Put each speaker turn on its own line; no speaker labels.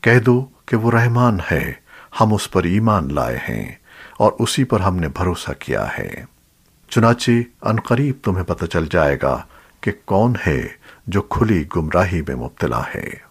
کہہ دو کہ وہ رحمان ہے، ہم اس پر ایمان لائے ہیں اور اسی پر ہم نے بھروسہ کیا ہے۔ چنانچہ عنقریب تمہیں پتہ چل جائے گا کہ کون ہے جو کھلی گمراہی میں مبتلا ہے۔